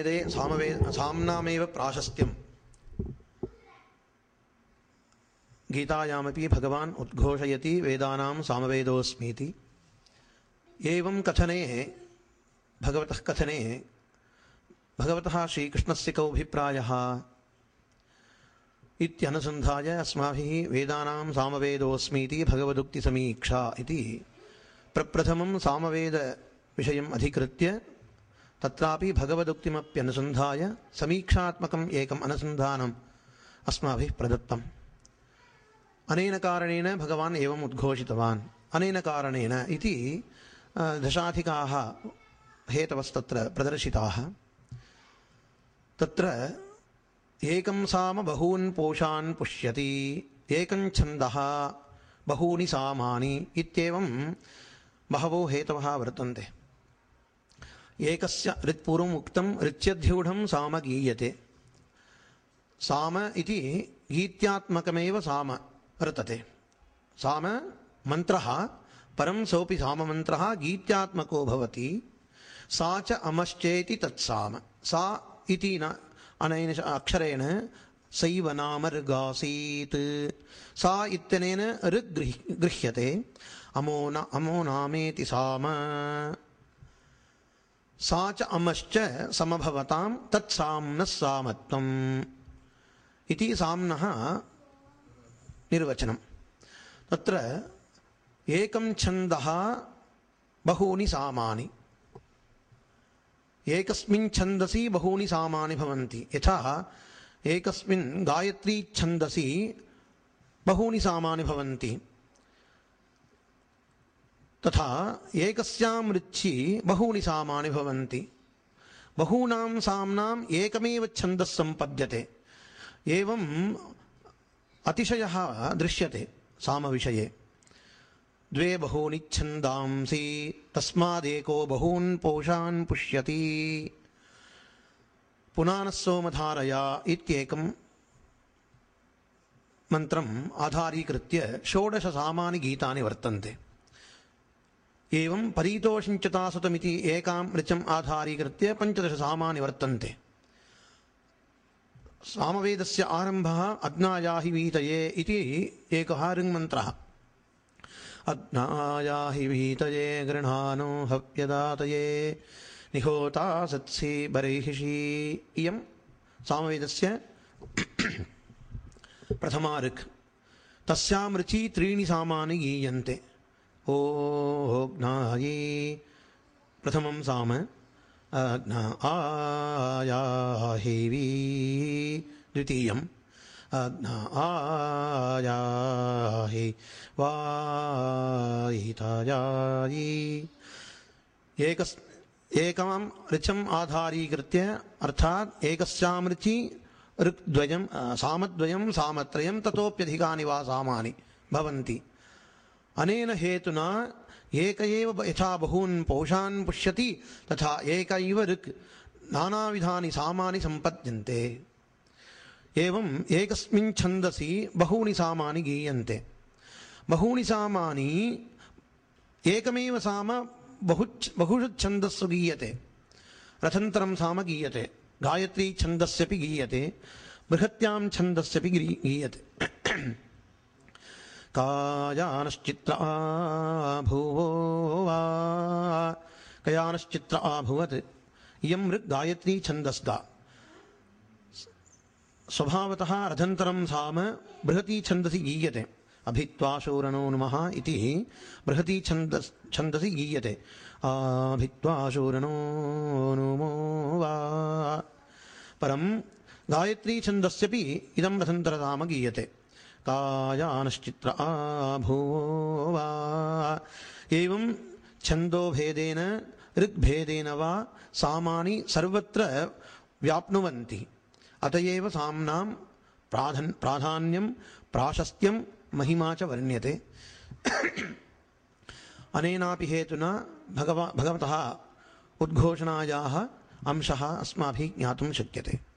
वेदे सामवेद साम्नामेव प्राशस्त्यम्। गीतायामपि भगवान् उद्घोषयति, वेदानां सामवेदोऽस्मीति। एवं कथने, भगवतः कथने, भगवतः श्रीकृष्णस्य कौ अभिप्रायः इत्यनुसन्धाय अस्माभिः वेदानां सामवेदोऽस्मीति भगवदुक्तिसमीक्षा इति प्रप्रथमं सामवेदविषयम् अधिकृत्य तत्रापि भगवदुक्तिमप्यनुसन्धाय समीक्षात्मकम् एकम् अनुसन्धानम् अस्माभिः प्रदत्तम्। अनेन कारणेन भगवान् एवम् उद्घोषितवान्। अनेन कारणेन इति दशाधिकाः हेतवस्तत्र प्रदर्शिताः। तत्र एकं साम बहून् पोषान् पुष्यति एकं छन्दः बहूनि सामानि इत्येवं बहवो हेतवः वर्तन्ते। एकस्य ऋत्पूर्वम् उक्तं ऋच्यध्यूढं साम गीयते साम इति गीत्यात्मकमेव साम वर्तते साम मन्त्रः परं सोऽपि साममन्त्रः गीत्यात्मको भवति सा च अमश्चेति तत्साम सा इति न अनेन श- अक्षरेण सैव नाम ऋगासीत् सा इत्यनेन ऋग् गृह्- गृह्यते अमो न अमो नामेति साम सा च अमश्च समभवतां तत्साम्नः सामत्वम् इति साम्नः निर्वचनं तत्र एकं छन्दः बहूनि सामानि। एकस्मिन् छन्दसि बहूनि सामानि भवन्ति। यथा एकस्मिन् गायत्री छन्दसि बहूनि सामानि भवन्ति। तथा एकस्यां ऋच्छि बहूनि सामानि भवन्ति। बहूनां साम्नाम् एकमेव छन्दः सम्पद्यते। एवम् अतिशयः दृश्यते सामविषये। द्वे बहूनि छन्दांसि, तस्मादेको बहून् पोषान् पुष्यति। पुनानः सोमधारया इत्येकं मन्त्रम् आधारीकृत्य षोडशसामानि गीतानि वर्तन्ते। एवं परीतोषिञ्चतासुतमिति एकां ऋचम् आधारीकृत्य पञ्चदशसामानि वर्तन्ते सामवेदस्य आरम्भः अग्नायाहि वीतये इति एकः ऋङ्मन्त्रः। अग्नायाहि वीतये गृह्णानो हव्यदातये निहोता सत्सि बर्हिषि। इयं सामवेदस्य प्रथमा ऋक्। तस्यां ऋचि त्रीणि सामानि गीयन्ते। ओग्नायी प्रथमं साम, अग्ना आयाहिवी। द्वितीयम्, अग्ना आयाहि। वायितायायी। एकस् एकां ऋचम् आधारीकृत्य, अर्थात् एकस्यां ऋचि ऋक्द्वयं सामद्वयं सामत्रयं वा सामानि भवन्ति। अनेन हेतुना एक एव ब- यथा बहून् पौषान् पुष्यति, तथा एक इव ऋक् नानाविधानि सामानि सम्पद्यन्ते। एवम् एकस्मिन् छन्दसि बहूनि सामानि गीयन्ते। बहूनि सामानि एकमेव साम बहु बहुषु छन्दस्सु गीयते। रथन्तरं साम गीयते। गायत्री छन्दस्यपि गीयते। बृहत्यां छन्दस्यपि गी- गीयते। कायानश्चित्र आभुवो वा। कयानश्चित्र आभुवत्। इयं ऋक् गायत्री छन्दस्गा। स्वभावतः रथन्तरं साम बृहती छन्दसि गीयते अभित्वा शूरणो नुमः इति बृहती छन्दस् छन्दसि गीयते आभित्वा शूरणो नुमो वा। परं गायत्री छन्दस्यपि इदं रथन्तरसाम गीयते। कायानश्चित्र आभुवो। वा छन्दोभेदेन ऋग्भेदेन वा सामानि सर्वत्र व्याप्नुवन्ति। अत एव साम्नां प्राधन्, प्राधान्यं, प्राशस्त्यं, महिमा च वर्ण्यते। अनेनापि हेतुना भगवा, भगवतः उद्घोषणायाः अंशः अस्माभिः ज्ञातुं शक्यते।